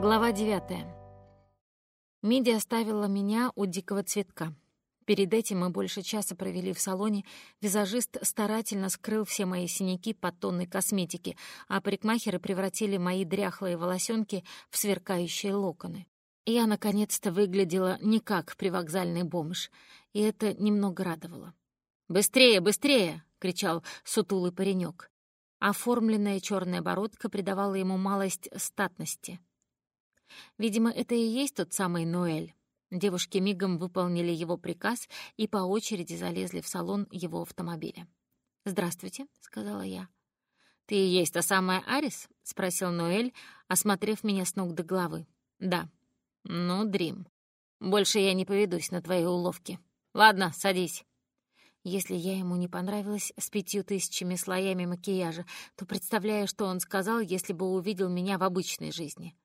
Глава 9. Миди оставила меня у дикого цветка. Перед этим мы больше часа провели в салоне. Визажист старательно скрыл все мои синяки под тонной косметики, а парикмахеры превратили мои дряхлые волосенки в сверкающие локоны. Я, наконец-то, выглядела не как привокзальный бомж, и это немного радовало. «Быстрее, быстрее!» — кричал сутулый паренек. Оформленная черная бородка придавала ему малость статности — Видимо, это и есть тот самый Ноэль. Девушки мигом выполнили его приказ и по очереди залезли в салон его автомобиля. «Здравствуйте», — сказала я. «Ты и есть та самая Арис?» — спросил Ноэль, осмотрев меня с ног до головы. «Да». «Ну, Дрим, больше я не поведусь на твои уловки. Ладно, садись». Если я ему не понравилась с пятью тысячами слоями макияжа, то представляю, что он сказал, если бы увидел меня в обычной жизни.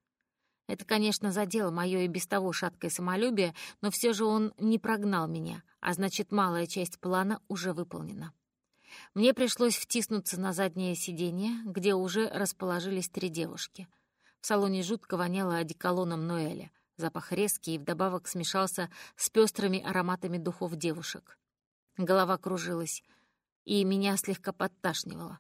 Это, конечно, задело моё и без того шаткое самолюбие, но все же он не прогнал меня, а значит, малая часть плана уже выполнена. Мне пришлось втиснуться на заднее сиденье, где уже расположились три девушки. В салоне жутко воняло одеколоном Ноэля. Запах резкий и вдобавок смешался с пестрыми ароматами духов девушек. Голова кружилась, и меня слегка подташнивало.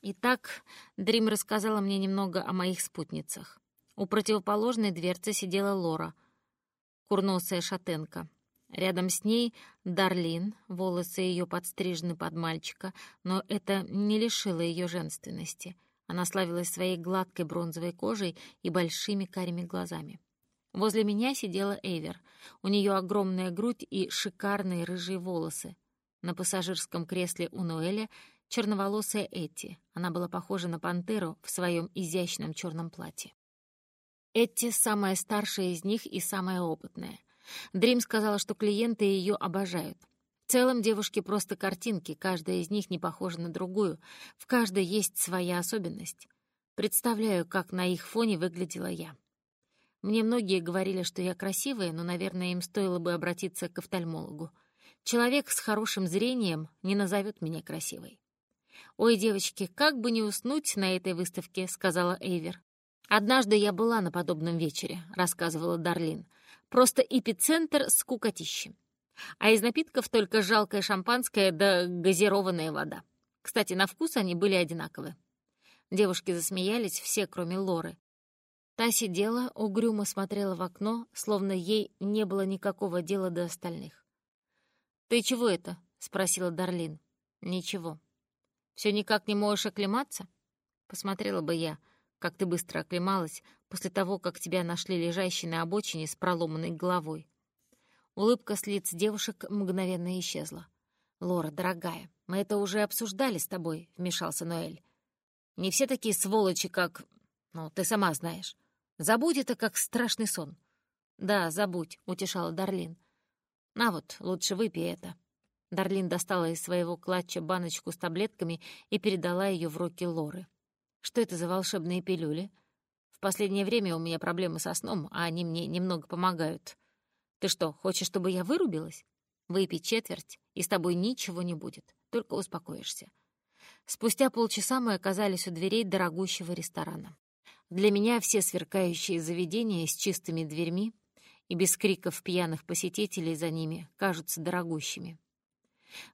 Итак, Дрим рассказала мне немного о моих спутницах. У противоположной дверцы сидела Лора, курносая шатенка. Рядом с ней Дарлин, волосы ее подстрижены под мальчика, но это не лишило ее женственности. Она славилась своей гладкой бронзовой кожей и большими карими глазами. Возле меня сидела Эйвер. У нее огромная грудь и шикарные рыжие волосы. На пассажирском кресле у Ноэля черноволосая Эти. Она была похожа на пантеру в своем изящном черном платье. Этти самая старшая из них и самая опытная. Дрим сказала, что клиенты ее обожают. В целом девушки просто картинки, каждая из них не похожа на другую, в каждой есть своя особенность. Представляю, как на их фоне выглядела я. Мне многие говорили, что я красивая, но, наверное, им стоило бы обратиться к офтальмологу. Человек с хорошим зрением не назовет меня красивой. «Ой, девочки, как бы не уснуть на этой выставке», — сказала Эйвер. «Однажды я была на подобном вечере», — рассказывала Дарлин. «Просто эпицентр скукотищи. А из напитков только жалкое шампанское да газированная вода. Кстати, на вкус они были одинаковы». Девушки засмеялись, все, кроме Лоры. Та сидела, угрюмо смотрела в окно, словно ей не было никакого дела до остальных. «Ты чего это?» — спросила Дарлин. «Ничего. Все никак не можешь оклематься?» Посмотрела бы я, как ты быстро оклемалась после того, как тебя нашли лежащей на обочине с проломанной головой. Улыбка с лиц девушек мгновенно исчезла. «Лора, дорогая, мы это уже обсуждали с тобой», — вмешался Ноэль. «Не все такие сволочи, как... Ну, ты сама знаешь. Забудь это, как страшный сон». «Да, забудь», — утешала Дарлин. «На вот, лучше выпей это». Дарлин достала из своего клатча баночку с таблетками и передала ее в руки Лоры. Что это за волшебные пилюли? В последнее время у меня проблемы со сном, а они мне немного помогают. Ты что, хочешь, чтобы я вырубилась? Выпей четверть, и с тобой ничего не будет, только успокоишься. Спустя полчаса мы оказались у дверей дорогущего ресторана. Для меня все сверкающие заведения с чистыми дверьми и без криков пьяных посетителей за ними кажутся дорогущими.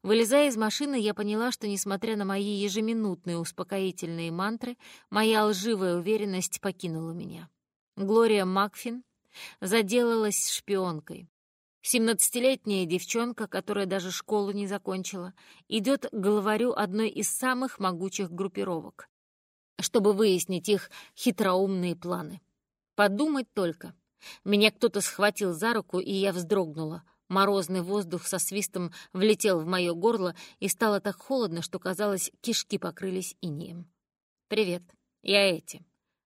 Вылезая из машины, я поняла, что, несмотря на мои ежеминутные успокоительные мантры, моя лживая уверенность покинула меня. Глория Макфин заделалась шпионкой. Семнадцатилетняя девчонка, которая даже школу не закончила, идет к главарю одной из самых могучих группировок, чтобы выяснить их хитроумные планы. Подумать только. Меня кто-то схватил за руку, и я вздрогнула — Морозный воздух со свистом влетел в мое горло, и стало так холодно, что, казалось, кишки покрылись инеем. «Привет, я Эти.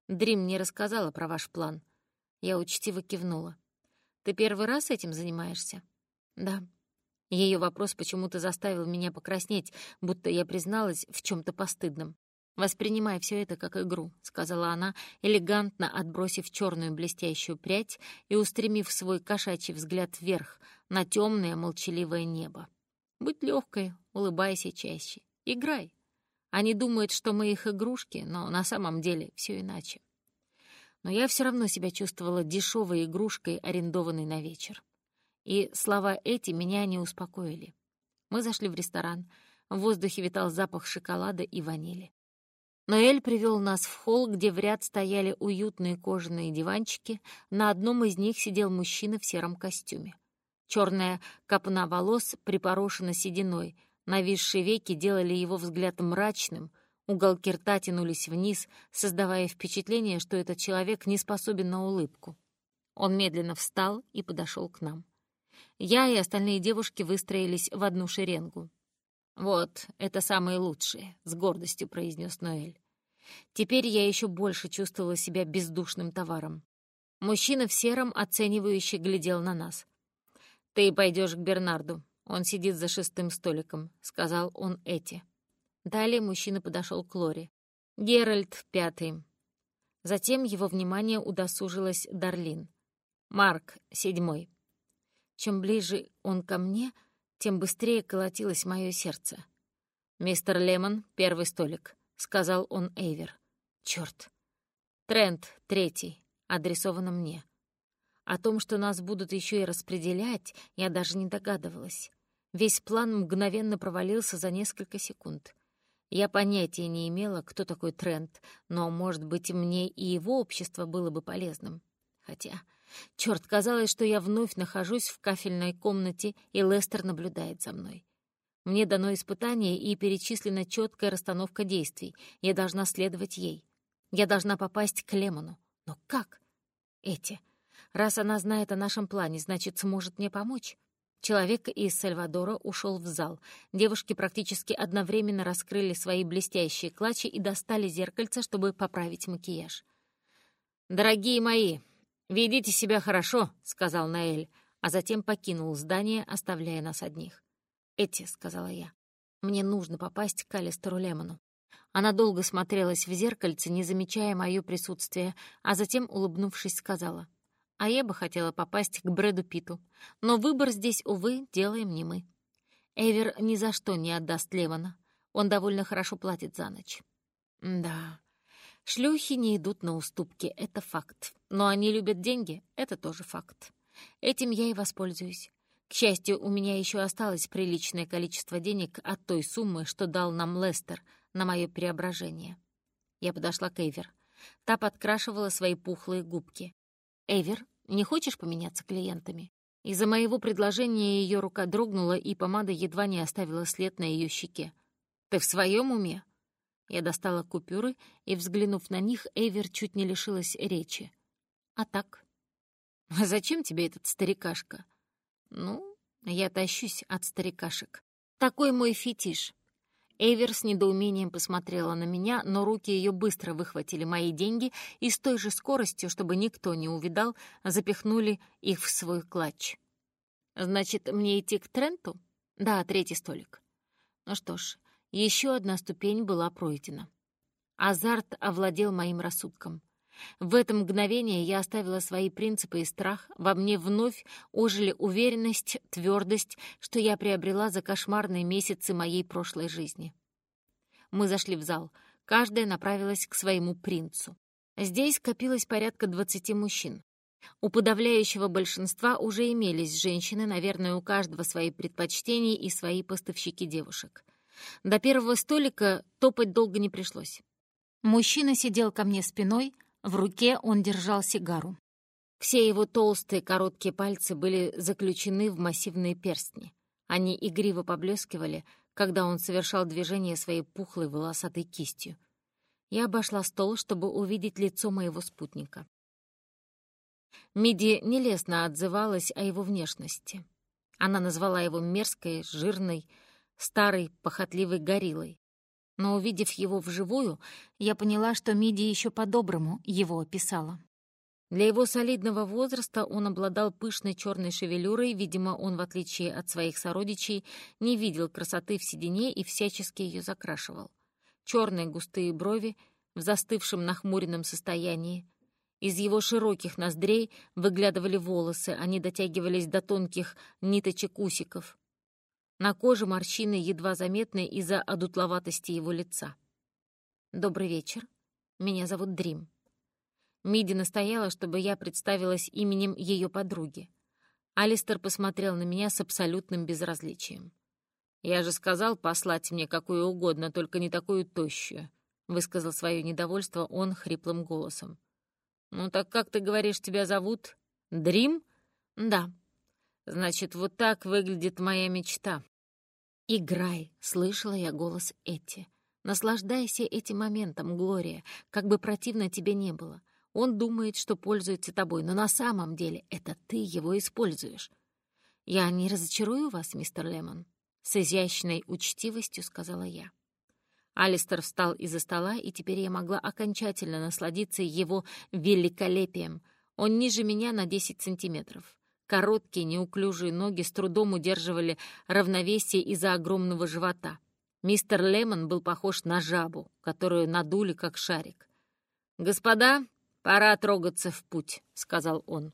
Дрим не рассказала про ваш план». Я учтиво кивнула. «Ты первый раз этим занимаешься?» «Да». Ее вопрос почему-то заставил меня покраснеть, будто я призналась в чем то постыдном. «Воспринимай все это как игру», — сказала она, элегантно отбросив черную блестящую прядь и устремив свой кошачий взгляд вверх, на темное молчаливое небо. «Будь легкой, улыбайся чаще, играй. Они думают, что мы их игрушки, но на самом деле все иначе». но я все равно себя чувствовала дешевой игрушкой, арендованной на вечер. И слова эти меня не успокоили. Мы зашли в ресторан. В воздухе витал запах шоколада и ванили. Ноэль привел нас в холл, где в ряд стояли уютные кожаные диванчики. На одном из них сидел мужчина в сером костюме. Черная копна волос припорошена сединой. Нависшие веки делали его взгляд мрачным. Уголки рта тянулись вниз, создавая впечатление, что этот человек не способен на улыбку. Он медленно встал и подошел к нам. Я и остальные девушки выстроились в одну шеренгу. «Вот, это самые лучшие», — с гордостью произнес Ноэль. Теперь я еще больше чувствовала себя бездушным товаром. Мужчина в сером оценивающе глядел на нас. «Ты пойдешь к Бернарду. Он сидит за шестым столиком», — сказал он Эти. Далее мужчина подошел к Лоре. «Геральт — пятый». Затем его внимание удосужилась Дарлин. «Марк — седьмой». Чем ближе он ко мне, тем быстрее колотилось мое сердце. «Мистер Лемон, первый столик», — сказал он Эйвер. «Чёрт! Трент, третий, адресовано мне. О том, что нас будут еще и распределять, я даже не догадывалась. Весь план мгновенно провалился за несколько секунд. Я понятия не имела, кто такой Трент, но, может быть, мне и его общество было бы полезным. Хотя, черт, казалось, что я вновь нахожусь в кафельной комнате, и Лестер наблюдает за мной. Мне дано испытание и перечислена четкая расстановка действий. Я должна следовать ей. Я должна попасть к Лемону. Но как? Эти. Раз она знает о нашем плане, значит, сможет мне помочь. Человек из Сальвадора ушел в зал. Девушки практически одновременно раскрыли свои блестящие клатчи и достали зеркальце, чтобы поправить макияж. «Дорогие мои, ведите себя хорошо», — сказал Наэль, а затем покинул здание, оставляя нас одних. «Эти», — сказала я, — «мне нужно попасть к Алистеру Лемону». Она долго смотрелась в зеркальце, не замечая моё присутствие, а затем, улыбнувшись, сказала — а я бы хотела попасть к Брэду Питу. Но выбор здесь, увы, делаем не мы. Эвер ни за что не отдаст Лемона. Он довольно хорошо платит за ночь. Да, шлюхи не идут на уступки, это факт. Но они любят деньги, это тоже факт. Этим я и воспользуюсь. К счастью, у меня еще осталось приличное количество денег от той суммы, что дал нам Лестер на мое преображение. Я подошла к Эйвер. Та подкрашивала свои пухлые губки. «Эвер, не хочешь поменяться клиентами?» Из-за моего предложения ее рука дрогнула, и помада едва не оставила след на ее щеке. «Ты в своем уме?» Я достала купюры, и, взглянув на них, Эвер чуть не лишилась речи. «А так?» «Зачем тебе этот старикашка?» «Ну, я тащусь от старикашек. Такой мой фетиш. Эйвер с недоумением посмотрела на меня, но руки ее быстро выхватили мои деньги и с той же скоростью, чтобы никто не увидал, запихнули их в свой клатч. «Значит, мне идти к Тренту?» «Да, третий столик». Ну что ж, еще одна ступень была пройдена. Азарт овладел моим рассудком. В это мгновение я оставила свои принципы и страх, во мне вновь ожили уверенность, твердость, что я приобрела за кошмарные месяцы моей прошлой жизни. Мы зашли в зал, каждая направилась к своему принцу. Здесь скопилось порядка двадцати мужчин. У подавляющего большинства уже имелись женщины, наверное, у каждого свои предпочтения и свои поставщики девушек. До первого столика топать долго не пришлось. Мужчина сидел ко мне спиной — в руке он держал сигару. Все его толстые короткие пальцы были заключены в массивные перстни. Они игриво поблескивали, когда он совершал движение своей пухлой волосатой кистью. Я обошла стол, чтобы увидеть лицо моего спутника. Миди нелестно отзывалась о его внешности. Она назвала его мерзкой, жирной, старой, похотливой гориллой но, увидев его вживую, я поняла, что Миди еще по-доброму его описала. Для его солидного возраста он обладал пышной черной шевелюрой, видимо, он, в отличие от своих сородичей, не видел красоты в седине и всячески ее закрашивал. Черные густые брови в застывшем нахмуренном состоянии. Из его широких ноздрей выглядывали волосы, они дотягивались до тонких ниточек усиков. На коже морщины едва заметны из-за одутловатости его лица. «Добрый вечер. Меня зовут Дрим». Миди настояла, чтобы я представилась именем ее подруги. Алистер посмотрел на меня с абсолютным безразличием. «Я же сказал послать мне какую угодно, только не такую тощую», — высказал свое недовольство он хриплым голосом. «Ну так как ты говоришь, тебя зовут? Дрим?» «Да». «Значит, вот так выглядит моя мечта». «Играй», — слышала я голос Эти. «Наслаждайся этим моментом, Глория, как бы противно тебе не было. Он думает, что пользуется тобой, но на самом деле это ты его используешь. Я не разочарую вас, мистер Лемон?» С изящной учтивостью сказала я. Алистер встал из-за стола, и теперь я могла окончательно насладиться его великолепием. Он ниже меня на 10 сантиметров. Короткие, неуклюжие ноги с трудом удерживали равновесие из-за огромного живота. Мистер Лемон был похож на жабу, которую надули как шарик. «Господа, пора трогаться в путь», — сказал он.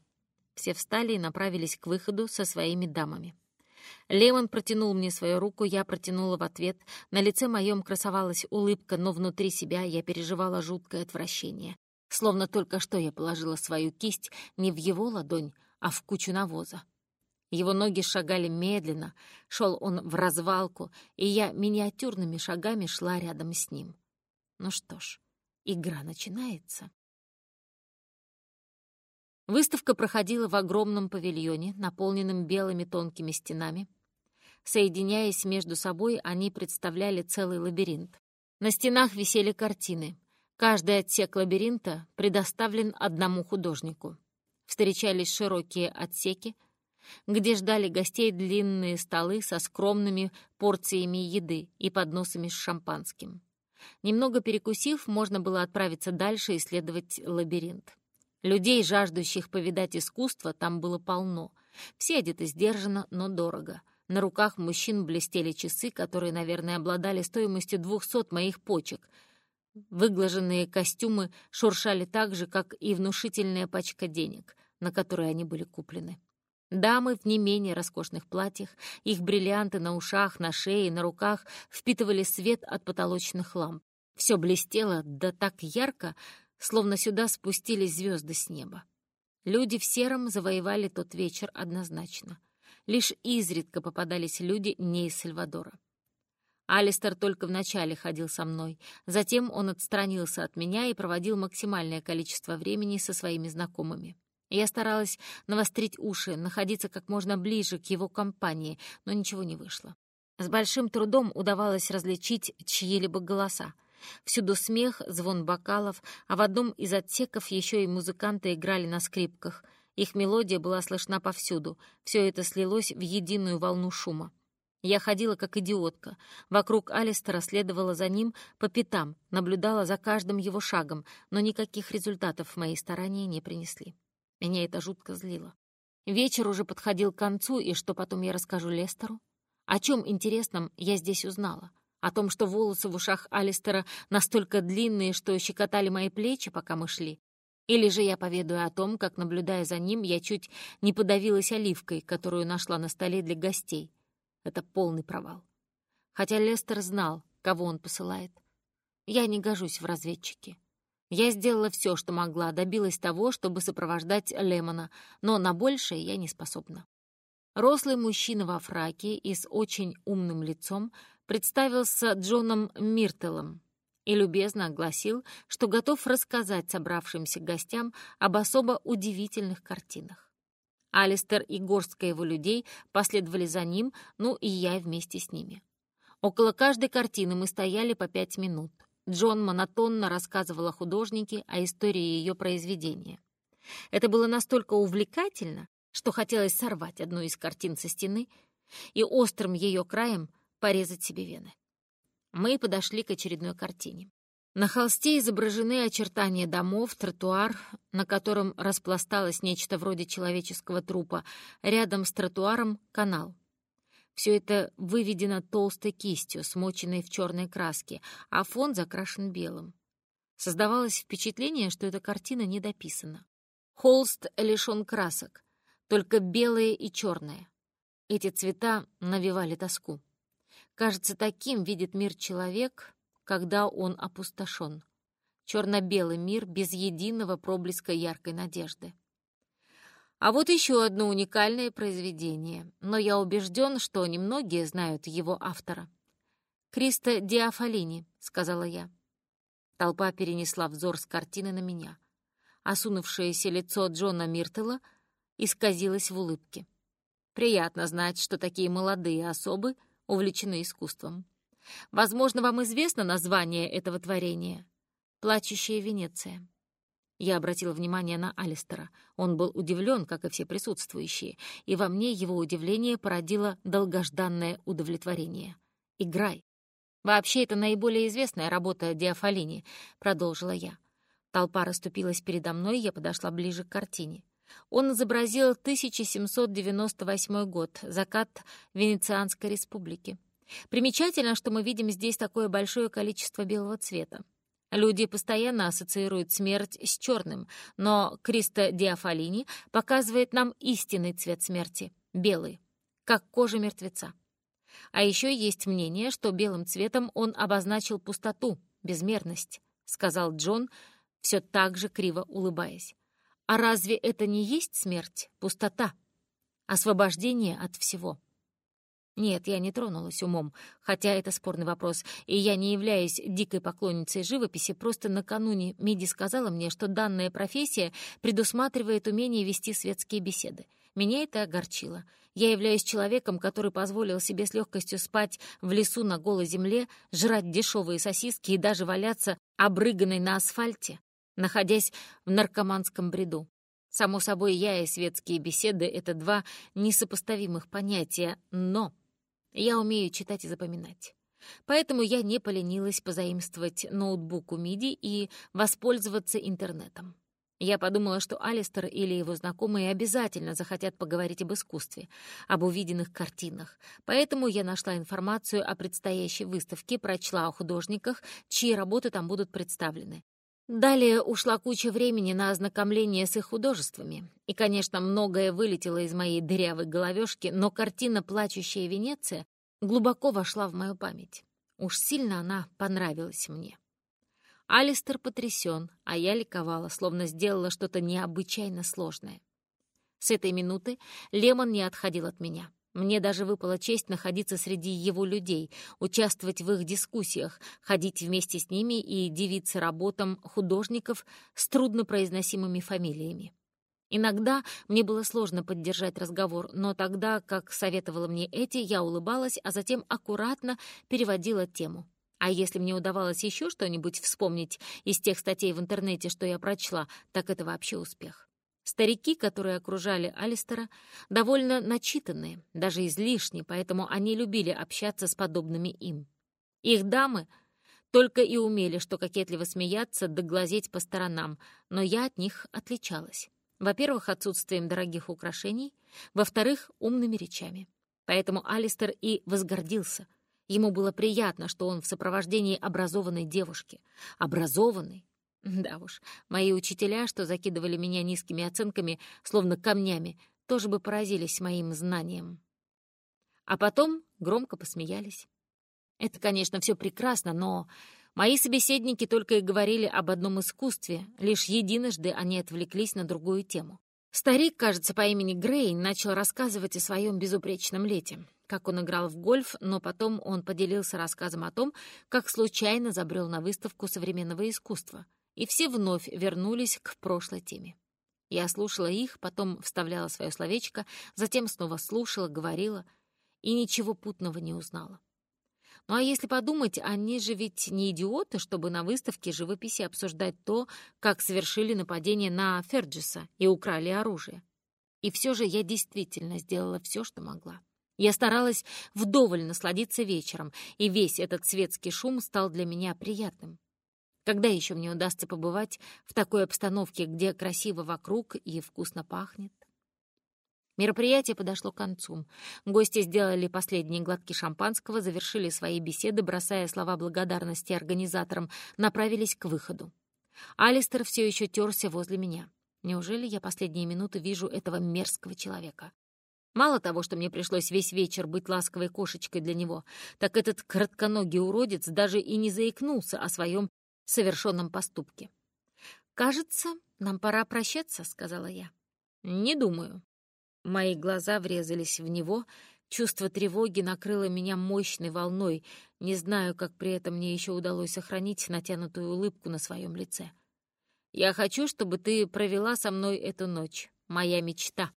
Все встали и направились к выходу со своими дамами. Лемон протянул мне свою руку, я протянула в ответ. На лице моем красовалась улыбка, но внутри себя я переживала жуткое отвращение. Словно только что я положила свою кисть не в его ладонь, а в кучу навоза. Его ноги шагали медленно, шел он в развалку, и я миниатюрными шагами шла рядом с ним. Ну что ж, игра начинается. Выставка проходила в огромном павильоне, наполненном белыми тонкими стенами. Соединяясь между собой, они представляли целый лабиринт. На стенах висели картины. Каждый отсек лабиринта предоставлен одному художнику. Встречались широкие отсеки, где ждали гостей длинные столы со скромными порциями еды и подносами с шампанским. Немного перекусив, можно было отправиться дальше исследовать лабиринт. Людей, жаждущих повидать искусство, там было полно. Все одеты сдержанно, но дорого. На руках мужчин блестели часы, которые, наверное, обладали стоимостью двухсот моих почек. Выглаженные костюмы шуршали так же, как и внушительная пачка денег, на которые они были куплены. Дамы в не менее роскошных платьях, их бриллианты на ушах, на шее, на руках впитывали свет от потолочных ламп. Все блестело, да так ярко, словно сюда спустились звезды с неба. Люди в сером завоевали тот вечер однозначно. Лишь изредка попадались люди не из Сальвадора. Алистер только вначале ходил со мной, затем он отстранился от меня и проводил максимальное количество времени со своими знакомыми. Я старалась навострить уши, находиться как можно ближе к его компании, но ничего не вышло. С большим трудом удавалось различить чьи-либо голоса. Всюду смех, звон бокалов, а в одном из отсеков еще и музыканты играли на скрипках. Их мелодия была слышна повсюду. Все это слилось в единую волну шума. Я ходила как идиотка. Вокруг Алистера следовала за ним по пятам, наблюдала за каждым его шагом, но никаких результатов моей старания не принесли. Меня это жутко злило. Вечер уже подходил к концу, и что потом я расскажу Лестеру? О чем интересном я здесь узнала? О том, что волосы в ушах Алистера настолько длинные, что щекотали мои плечи, пока мы шли. Или же я поведаю о том, как, наблюдая за ним, я чуть не подавилась оливкой, которую нашла на столе для гостей. Это полный провал. Хотя Лестер знал, кого он посылает. Я не гожусь в разведчики. Я сделала все, что могла, добилась того, чтобы сопровождать Лемона, но на большее я не способна. Рослый мужчина во фраке и с очень умным лицом представился Джоном Миртелом и любезно огласил, что готов рассказать собравшимся гостям об особо удивительных картинах. Алистер и горстка его людей последовали за ним, ну и я вместе с ними. Около каждой картины мы стояли по пять минут. Джон монотонно рассказывал о художнике, о истории ее произведения. Это было настолько увлекательно, что хотелось сорвать одну из картин со стены и острым ее краем порезать себе вены. Мы подошли к очередной картине. На холсте изображены очертания домов, тротуар, на котором распласталось нечто вроде человеческого трупа. Рядом с тротуаром — канал. Все это выведено толстой кистью, смоченной в черной краске, а фон закрашен белым. Создавалось впечатление, что эта картина недописана. Холст лишен красок, только белое и черное. Эти цвета навевали тоску. Кажется, таким видит мир человек, когда он опустошен. черно-белый мир без единого проблеска яркой надежды. А вот еще одно уникальное произведение, но я убежден, что немногие знают его автора. «Кристо Диафалини», — сказала я. Толпа перенесла взор с картины на меня. Осунувшееся лицо Джона Миртела исказилось в улыбке. Приятно знать, что такие молодые особы увлечены искусством. Возможно, вам известно название этого творения «Плачущая Венеция». Я обратила внимание на Алистера. Он был удивлен, как и все присутствующие, и во мне его удивление породило долгожданное удовлетворение. «Играй!» «Вообще, это наиболее известная работа Диафалини», — продолжила я. Толпа расступилась передо мной, я подошла ближе к картине. Он изобразил 1798 год, закат Венецианской республики. Примечательно, что мы видим здесь такое большое количество белого цвета. Люди постоянно ассоциируют смерть с черным, но Кристо Диафалини показывает нам истинный цвет смерти — белый, как кожа мертвеца. А еще есть мнение, что белым цветом он обозначил пустоту, безмерность, — сказал Джон, все так же криво улыбаясь. А разве это не есть смерть, пустота, освобождение от всего? Нет, я не тронулась умом, хотя это спорный вопрос, и я не являюсь дикой поклонницей живописи, просто накануне Миди сказала мне, что данная профессия предусматривает умение вести светские беседы. Меня это огорчило. Я являюсь человеком, который позволил себе с легкостью спать в лесу на голой земле, жрать дешевые сосиски и даже валяться обрыганной на асфальте, находясь в наркоманском бреду. Само собой, я и светские беседы — это два несопоставимых понятия, но я умею читать и запоминать. Поэтому я не поленилась позаимствовать ноутбук у Миди и воспользоваться интернетом. Я подумала, что Алистер или его знакомые обязательно захотят поговорить об искусстве, об увиденных картинах. Поэтому я нашла информацию о предстоящей выставке, прочла о художниках, чьи работы там будут представлены. Далее ушла куча времени на ознакомление с их художествами. И, конечно, многое вылетело из моей дырявой головешки, но картина «Плачущая Венеция» глубоко вошла в мою память. Уж сильно она понравилась мне. Алистер потрясен, а я ликовала, словно сделала что-то необычайно сложное. С этой минуты Лемон не отходил от меня. Мне даже выпала честь находиться среди его людей, участвовать в их дискуссиях, ходить вместе с ними и дивиться работам художников с труднопроизносимыми фамилиями. Иногда мне было сложно поддержать разговор, но тогда, как советовала мне Эти, я улыбалась, а затем аккуратно переводила тему. А если мне удавалось еще что-нибудь вспомнить из тех статей в интернете, что я прочла, так это вообще успех. Старики, которые окружали Алистера, довольно начитанные, даже излишне, поэтому они любили общаться с подобными им. Их дамы только и умели, что кокетливо смеяться да глазеть по сторонам, но я от них отличалась. Во-первых, отсутствием дорогих украшений, во-вторых, умными речами. Поэтому Алистер и возгордился. Ему было приятно, что он в сопровождении образованной девушки. Образованной, да уж, мои учителя, что закидывали меня низкими оценками, словно камнями, тоже бы поразились моим знанием. А потом громко посмеялись. Это, конечно, все прекрасно, но мои собеседники только и говорили об одном искусстве, лишь единожды они отвлеклись на другую тему. Старик, кажется, по имени Грей, начал рассказывать о своем безупречном лете, как он играл в гольф, но потом он поделился рассказом о том, как случайно забрел на выставку современного искусства — и все вновь вернулись к прошлой теме. Я слушала их, потом вставляла свое словечко, затем снова слушала, говорила и ничего путного не узнала. Ну а если подумать, они же ведь не идиоты, чтобы на выставке живописи обсуждать то, как совершили нападение на Ферджиса и украли оружие. И все же я действительно сделала все, что могла. Я старалась вдоволь насладиться вечером, и весь этот светский шум стал для меня приятным. Когда еще мне удастся побывать в такой обстановке, где красиво вокруг и вкусно пахнет? Мероприятие подошло к концу. Гости сделали последние глотки шампанского, завершили свои беседы, бросая слова благодарности организаторам, направились к выходу. Алистер все еще терся возле меня. Неужели я последние минуты вижу этого мерзкого человека? Мало того, что мне пришлось весь вечер быть ласковой кошечкой для него, так этот кратконогий уродец даже и не заикнулся о своем совершенном поступке. «Кажется, нам пора прощаться», — сказала я. «Не думаю». Мои глаза врезались в него, чувство тревоги накрыло меня мощной волной, не знаю, как при этом мне еще удалось сохранить натянутую улыбку на своем лице. «Я хочу, чтобы ты провела со мной эту ночь, моя мечта».